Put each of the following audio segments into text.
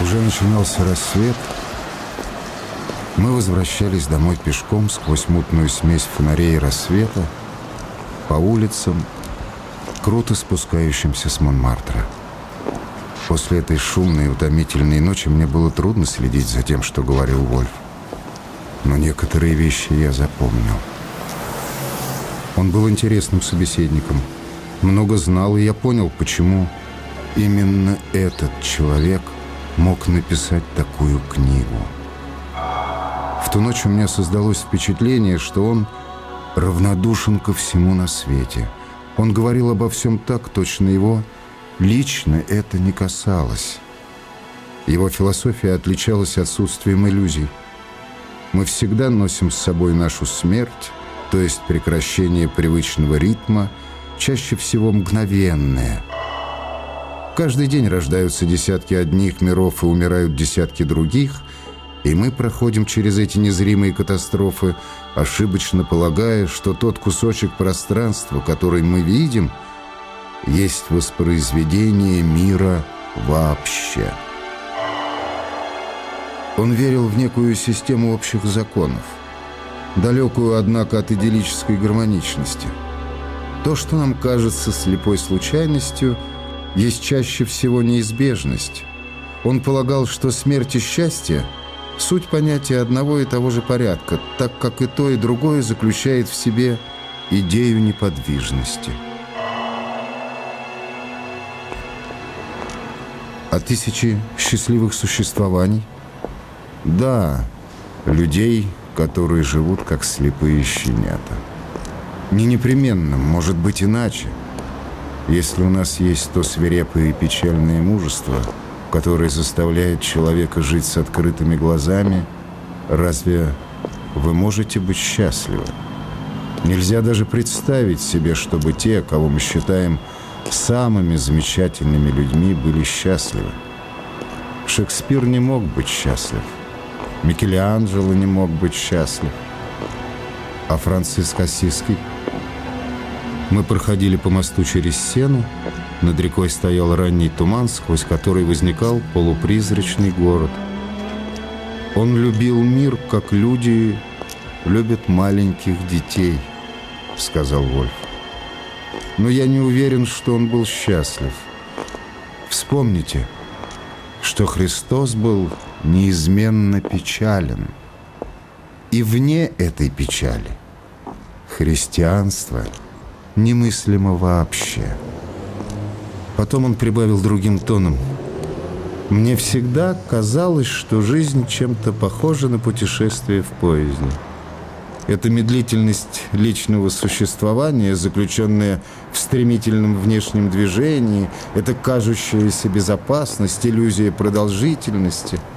Уже начинался рассвет. Мы возвращались домой пешком сквозь мутную смесь фонарей и рассвета по улицам, круто спускающимся с Монмартра. После этой шумной и утомительной ночи мне было трудно следить за тем, что говорил Вольф. Но некоторые вещи я запомнил. Он был интересным собеседником, много знал, и я понял, почему именно этот человек мог написать такую книгу. В ту ночь у меня создалось впечатление, что он равнодушен ко всему на свете. Он говорил обо всем так, точно его лично это не касалось. Его философия отличалась отсутствием иллюзий. Мы всегда носим с собой нашу смерть, то есть прекращение привычного ритма, чаще всего мгновенное. Каждый день рождаются десятки одних миров и умирают десятки других, и мы проходим через эти незримые катастрофы, ошибочно полагая, что тот кусочек пространства, который мы видим, есть воспроизведение мира вообще. Он верил в некую систему общих законов, далекую, однако, от идиллической гармоничности. То, что нам кажется слепой случайностью, есть чаще всего неизбежность. Он полагал, что смерть и счастье – суть понятия одного и того же порядка, так как и то, и другое заключает в себе идею неподвижности. А тысячи счастливых существований – да, людей, которые живут как слепые щенята. Не непременно, может быть иначе. Если у нас есть то свирепое и печальное мужество, которое заставляет человека жить с открытыми глазами, разве вы можете быть счастливы? Нельзя даже представить себе, чтобы те, кого мы считаем самыми замечательными людьми, были счастливы. Шекспир не мог быть счастлив. Микеланджело не мог быть счастлив. А Франциск Осиский? Мы проходили по мосту через Сену. Над рекой стоял ранний туман, сквозь который возникал полупризрачный город. Он любил мир, как люди любят маленьких детей, сказал Вольф. Но я не уверен, что он был счастлив. Вспомните, что Христос был неизменно печален. И вне этой печали христианство немыслимо вообще. Потом он прибавил другим тоном. «Мне всегда казалось, что жизнь чем-то похожа на путешествие в поезде». Эта медлительность личного существования, заключенная в стремительном внешнем движении, это кажущаяся безопасность, иллюзия продолжительности –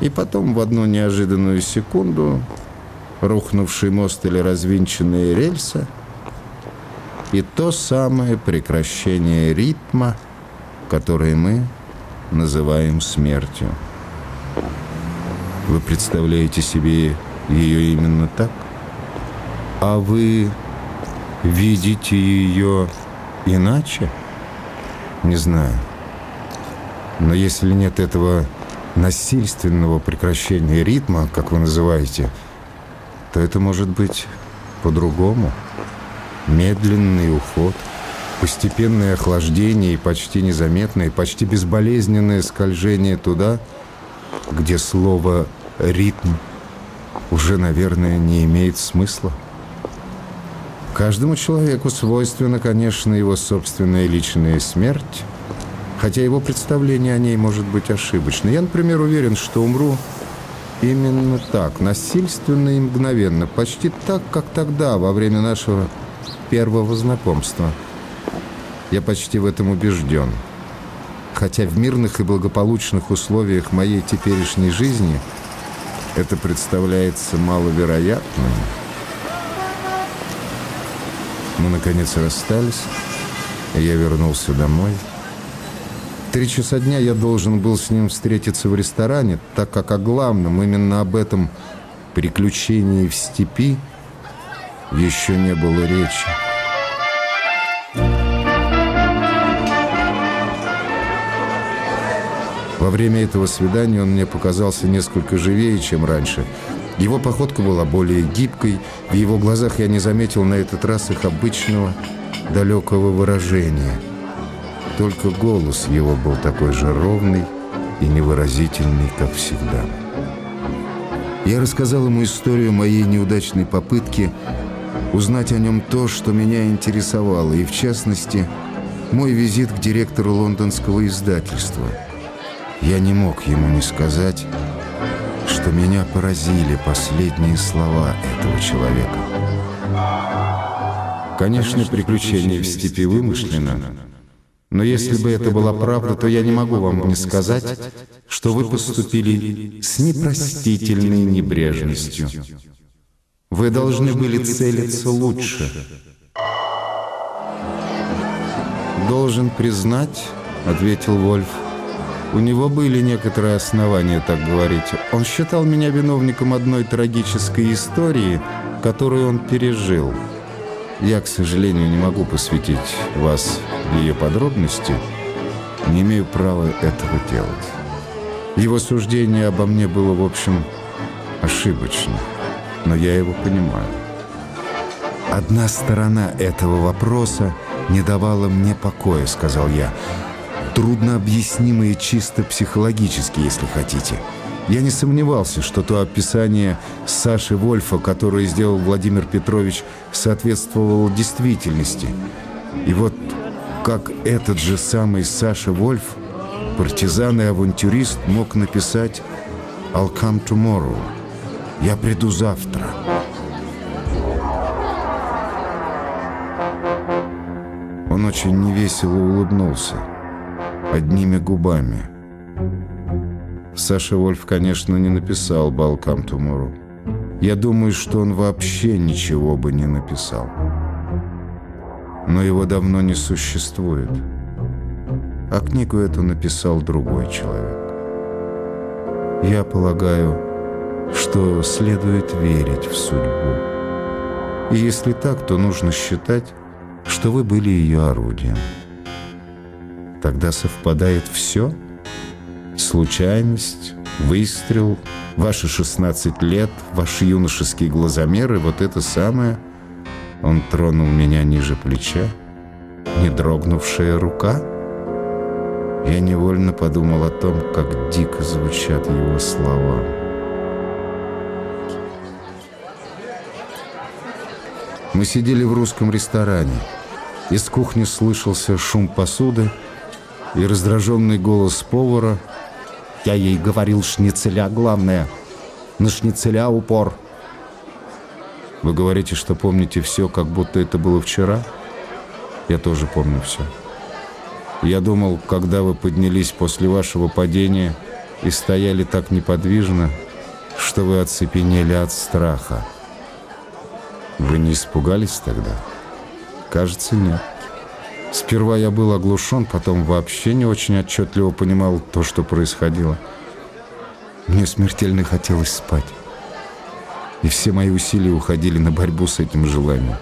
и потом в одну неожиданную секунду рухнувший мост или развинченные рельсы и то самое прекращение ритма, которое мы называем смертью. Вы представляете себе ее именно так? А вы видите ее иначе? Не знаю. Но если нет этого насильственного прекращения ритма, как вы называете, то это может быть по-другому. Медленный уход, постепенное охлаждение и почти незаметное, почти безболезненное скольжение туда, где слово «ритм» уже, наверное, не имеет смысла. Каждому человеку свойственна, конечно, его собственная личная смерть, хотя его представление о ней может быть ошибочно. Я, например, уверен, что умру именно так, насильственно и мгновенно, почти так, как тогда, во время нашего первого знакомства. Я почти в этом убежден. Хотя в мирных и благополучных условиях моей теперешней жизни это представляется маловероятным. Мы, наконец, расстались, и я вернулся домой – три часа дня я должен был с ним встретиться в ресторане, так как о главном, именно об этом приключении в степи, еще не было речи. Во время этого свидания он мне показался несколько живее, чем раньше. Его походка была более гибкой, в его глазах я не заметил на этот раз их обычного далекого выражения. Только голос его был такой же ровный и невыразительный, как всегда. Я рассказал ему историю моей неудачной попытки узнать о нем то, что меня интересовало, и в частности, мой визит к директору лондонского издательства. Я не мог ему не сказать, что меня поразили последние слова этого человека. Конечно, приключение в степи вымышлено, но если бы это была правда, то я не могу вам не сказать, что вы поступили с непростительной небрежностью. Вы должны были целиться лучше. «Должен признать», — ответил Вольф, — «у него были некоторые основания так говорить. Он считал меня виновником одной трагической истории, которую он пережил». Я, к сожалению, не могу посвятить вас в ее подробности, не имею права этого делать. Его суждение обо мне было, в общем, ошибочно, но я его понимаю. «Одна сторона этого вопроса не давала мне покоя», — сказал я. «Трудно объяснимые чисто психологически, если хотите». Я не сомневался, что то описание Саши Вольфа, которое сделал Владимир Петрович, соответствовало действительности. И вот как этот же самый Саша Вольф, партизан и авантюрист, мог написать «I'll come tomorrow» — «Я приду завтра». Он очень невесело улыбнулся, одними губами — Саша Вольф, конечно, не написал «Балкам Tomorrow». Я думаю, что он вообще ничего бы не написал. Но его давно не существует. А книгу эту написал другой человек. Я полагаю, что следует верить в судьбу. И если так, то нужно считать, что вы были ее орудием. Тогда совпадает все — случайность, выстрел, ваши 16 лет, ваш юношеский глазомер, и вот это самое. Он тронул меня ниже плеча, не дрогнувшая рука. Я невольно подумал о том, как дико звучат его слова. Мы сидели в русском ресторане. Из кухни слышался шум посуды и раздраженный голос повара — я ей говорил шницеля главное. На шницеля упор. Вы говорите, что помните все, как будто это было вчера? Я тоже помню все. Я думал, когда вы поднялись после вашего падения и стояли так неподвижно, что вы оцепенели от страха. Вы не испугались тогда? Кажется, нет. Сперва я был оглушен, потом вообще не очень отчетливо понимал то, что происходило. Мне смертельно хотелось спать. И все мои усилия уходили на борьбу с этим желанием.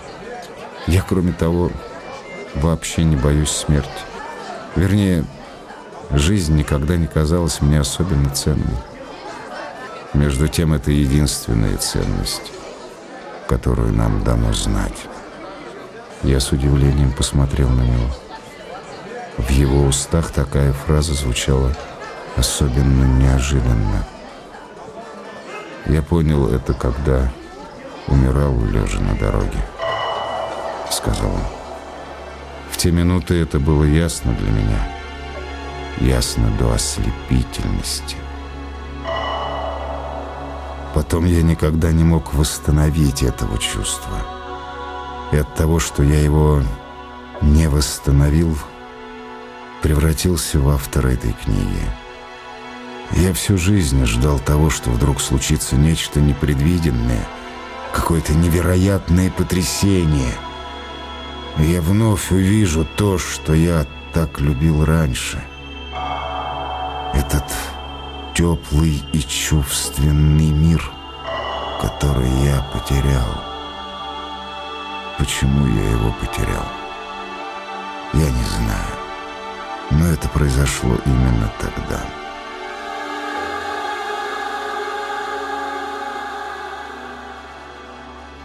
Я, кроме того, вообще не боюсь смерти. Вернее, жизнь никогда не казалась мне особенно ценной. Между тем, это единственная ценность, которую нам дано знать. Я с удивлением посмотрел на него. В его устах такая фраза звучала особенно неожиданно. Я понял это, когда умирал лежа на дороге, сказал он. В те минуты это было ясно для меня, ясно до ослепительности. Потом я никогда не мог восстановить этого чувства. И от того, что я его не восстановил, превратился в автора этой книги. Я всю жизнь ждал того, что вдруг случится нечто непредвиденное, какое-то невероятное потрясение. И я вновь увижу то, что я так любил раньше. Этот теплый и чувственный мир, который я потерял. Почему я его потерял? Я не знаю. Но это произошло именно тогда.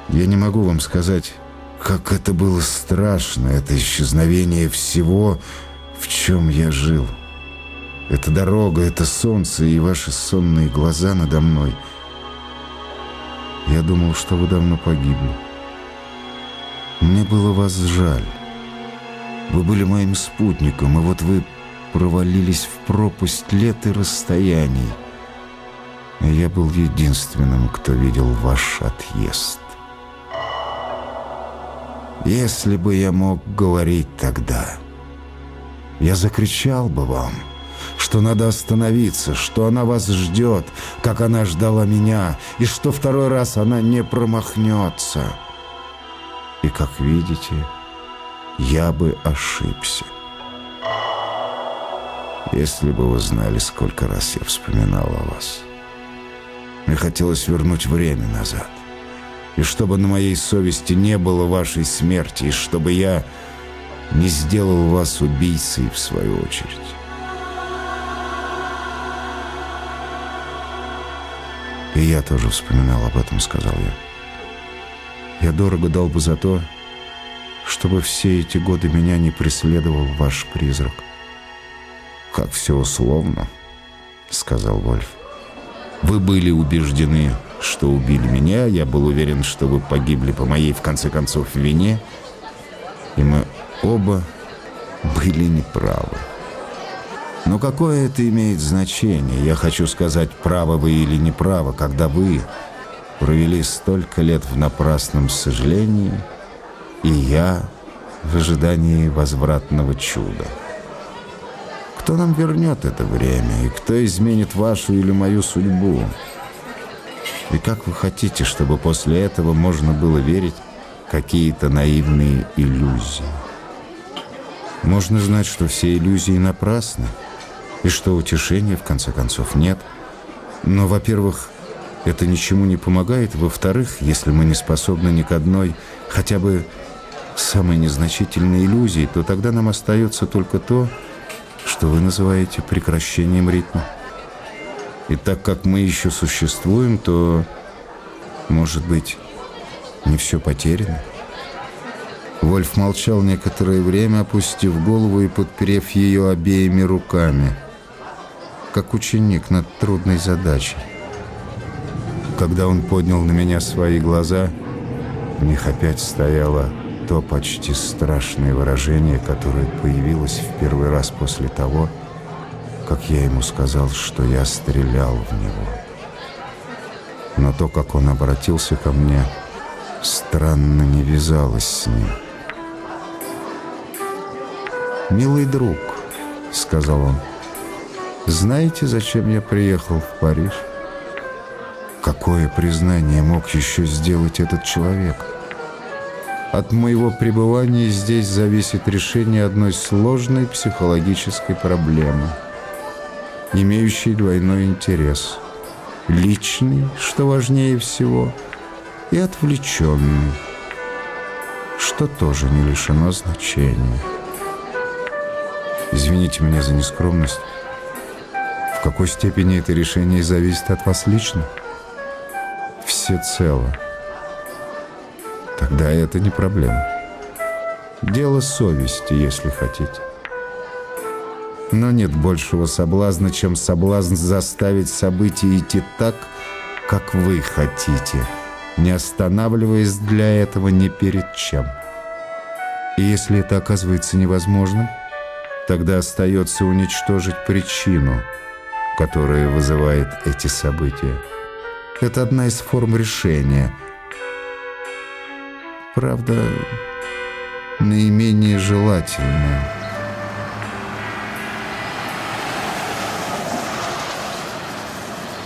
Я не могу вам сказать, как это было страшно, это исчезновение всего, в чем я жил. Это дорога, это солнце и ваши сонные глаза надо мной. Я думал, что вы давно погибли. Мне было вас жаль. Вы были моим спутником, и вот вы провалились в пропасть лет и расстояний. Я был единственным, кто видел ваш отъезд. Если бы я мог говорить тогда, я закричал бы вам, что надо остановиться, что она вас ждет, как она ждала меня, и что второй раз она не промахнется. И, как видите, я бы ошибся. Если бы вы знали, сколько раз я вспоминал о вас. Мне хотелось вернуть время назад. И чтобы на моей совести не было вашей смерти, и чтобы я не сделал вас убийцей в свою очередь. И я тоже вспоминал об этом, сказал я. Я дорого дал бы за то, чтобы все эти годы меня не преследовал ваш призрак. «Как все условно», — сказал Вольф. «Вы были убеждены, что убили меня, я был уверен, что вы погибли по моей, в конце концов, вине, и мы оба были неправы. Но какое это имеет значение? Я хочу сказать, правы вы или неправы, когда вы провели столько лет в напрасном сожалении, и я в ожидании возвратного чуда. Кто нам вернет это время, и кто изменит вашу или мою судьбу? И как вы хотите, чтобы после этого можно было верить какие-то наивные иллюзии? Можно знать, что все иллюзии напрасны, и что утешения, в конце концов, нет. Но, во-первых, это ничему не помогает. Во-вторых, если мы не способны ни к одной, хотя бы самой незначительной иллюзии, то тогда нам остается только то, что вы называете прекращением ритма. И так как мы еще существуем, то, может быть, не все потеряно. Вольф молчал некоторое время, опустив голову и подперев ее обеими руками, как ученик над трудной задачей. Когда он поднял на меня свои глаза, в них опять стояло то почти страшное выражение, которое появилось в первый раз после того, как я ему сказал, что я стрелял в него. Но то, как он обратился ко мне, странно не вязалось с ним. «Милый друг», — сказал он, — «знаете, зачем я приехал в Париж?» Какое признание мог еще сделать этот человек? От моего пребывания здесь зависит решение одной сложной психологической проблемы, имеющей двойной интерес. Личный, что важнее всего, и отвлеченный, что тоже не лишено значения. Извините меня за нескромность. В какой степени это решение зависит от вас лично? Всецело. Тогда это не проблема. Дело совести, если хотите. Но нет большего соблазна, чем соблазн заставить события идти так, как вы хотите, не останавливаясь для этого ни перед чем. И если это оказывается невозможным, Тогда остается уничтожить причину, которая вызывает эти события. Это одна из форм решения. Правда, наименее желательная.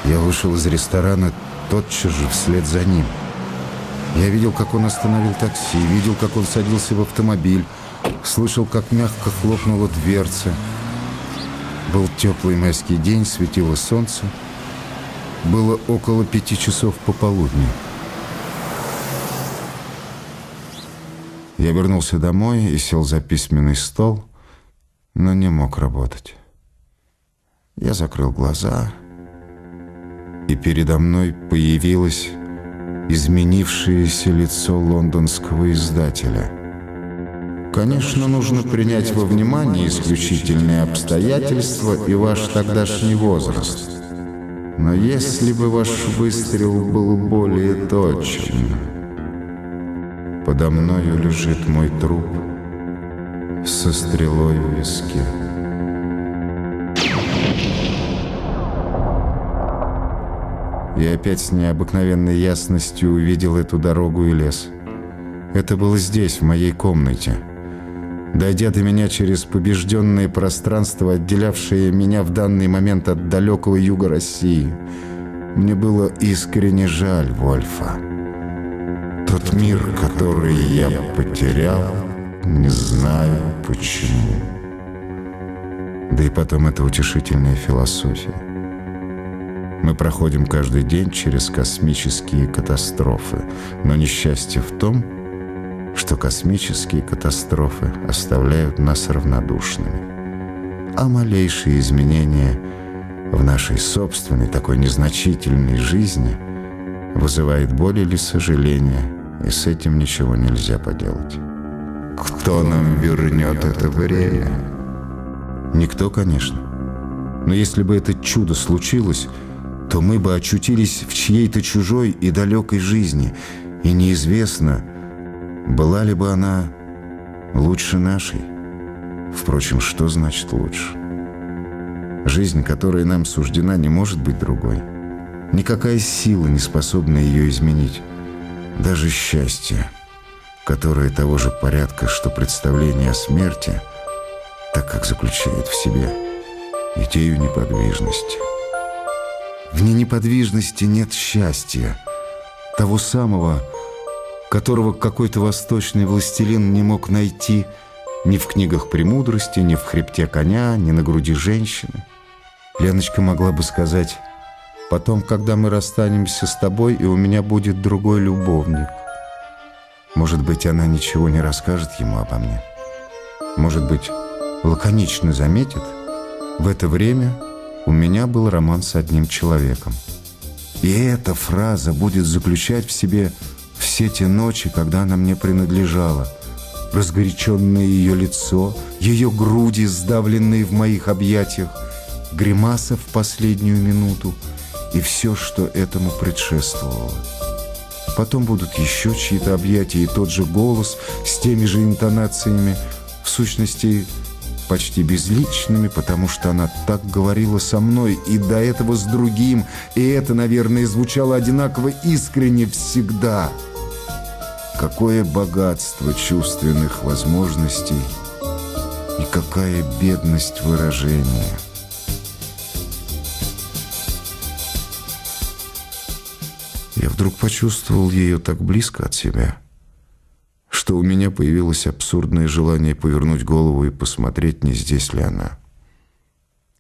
Я вышел из ресторана тотчас же вслед за ним. Я видел, как он остановил такси, видел, как он садился в автомобиль, Слышал, как мягко хлопнула дверца. Был теплый майский день, светило солнце. Было около пяти часов пополудни. Я вернулся домой и сел за письменный стол, но не мог работать. Я закрыл глаза, и передо мной появилась изменившееся лицо лондонского издателя. Конечно, нужно принять во внимание исключительные обстоятельства и ваш тогдашний возраст. Но если бы ваш выстрел был более точен... Подо мною лежит мой труп со стрелой в виске. Я опять с необыкновенной ясностью увидел эту дорогу и лес. Это было здесь, в моей комнате. Дойдя до меня через побежденное пространство, отделявшее меня в данный момент от далекого юга России, мне было искренне жаль Вольфа. Тот мир, который я потерял, не знаю почему. Да и потом это утешительная философия. Мы проходим каждый день через космические катастрофы, но несчастье в том, что космические катастрофы оставляют нас равнодушными. А малейшие изменения в нашей собственной такой незначительной жизни вызывает боль или сожаление, и с этим ничего нельзя поделать. Кто нам вернет это время? Никто, конечно. Но если бы это чудо случилось, то мы бы очутились в чьей-то чужой и далекой жизни, и неизвестно, была ли бы она лучше нашей. Впрочем, что значит лучше? Жизнь, которая нам суждена, не может быть другой. Никакая сила не способна ее изменить. Даже счастье, которое того же порядка, что представление о смерти, так как заключает в себе идею неподвижности. В ненеподвижности нет счастья, того самого, которого какой-то восточный властелин не мог найти ни в книгах премудрости, ни в хребте коня, ни на груди женщины. Леночка могла бы сказать, «Потом, когда мы расстанемся с тобой, и у меня будет другой любовник». Может быть, она ничего не расскажет ему обо мне. Может быть, лаконично заметит, в это время у меня был роман с одним человеком. И эта фраза будет заключать в себе все те ночи, когда она мне принадлежала. Разгоряченное ее лицо, ее груди, сдавленные в моих объятиях, гримаса в последнюю минуту и все, что этому предшествовало. Потом будут еще чьи-то объятия и тот же голос с теми же интонациями, в сущности, почти безличными, потому что она так говорила со мной и до этого с другим, и это, наверное, звучало одинаково искренне всегда. Какое богатство чувственных возможностей и какая бедность выражения. Я вдруг почувствовал ее так близко от себя — что у меня появилось абсурдное желание повернуть голову и посмотреть, не здесь ли она.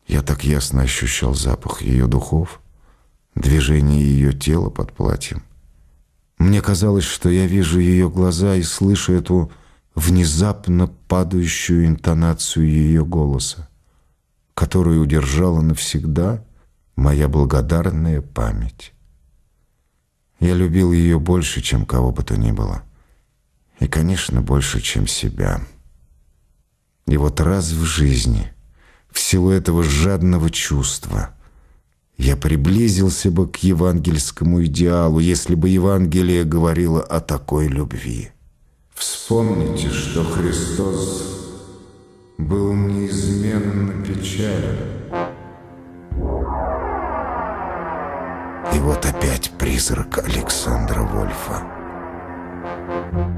Я так ясно ощущал запах ее духов, движение ее тела под платьем. Мне казалось, что я вижу ее глаза и слышу эту внезапно падающую интонацию ее голоса, которую удержала навсегда моя благодарная память. Я любил ее больше, чем кого бы то ни было. И, конечно, больше, чем себя. И вот раз в жизни, в силу этого жадного чувства, я приблизился бы к евангельскому идеалу, если бы Евангелие говорило о такой любви. Вспомните, что Христос был неизменно печален. И вот опять призрак Александра Вольфа.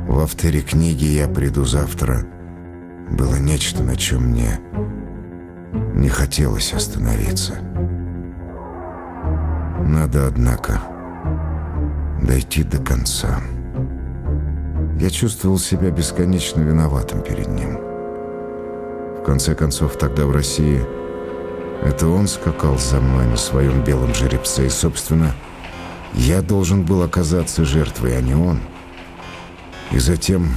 В авторе книги «Я приду завтра» было нечто, на чем мне не хотелось остановиться. Надо, однако, дойти до конца. Я чувствовал себя бесконечно виноватым перед ним. В конце концов, тогда в России это он скакал за мной на своем белом жеребце, и, собственно, я должен был оказаться жертвой, а не он — и затем,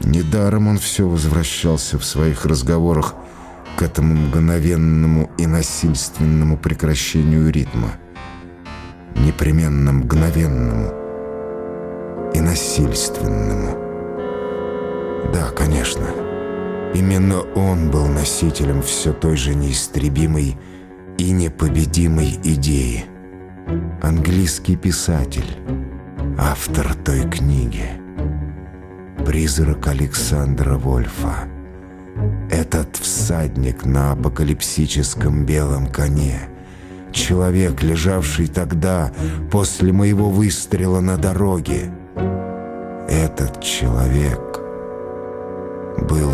недаром он все возвращался в своих разговорах к этому мгновенному и насильственному прекращению ритма. Непременно мгновенному и насильственному. Да, конечно, именно он был носителем все той же неистребимой и непобедимой идеи. Английский писатель, автор той книги. Призрак Александра Вольфа. Этот всадник на апокалипсическом белом коне. Человек, лежавший тогда после моего выстрела на дороге. Этот человек был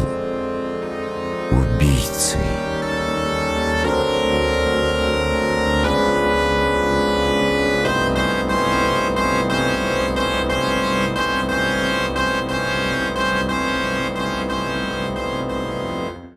убийцей.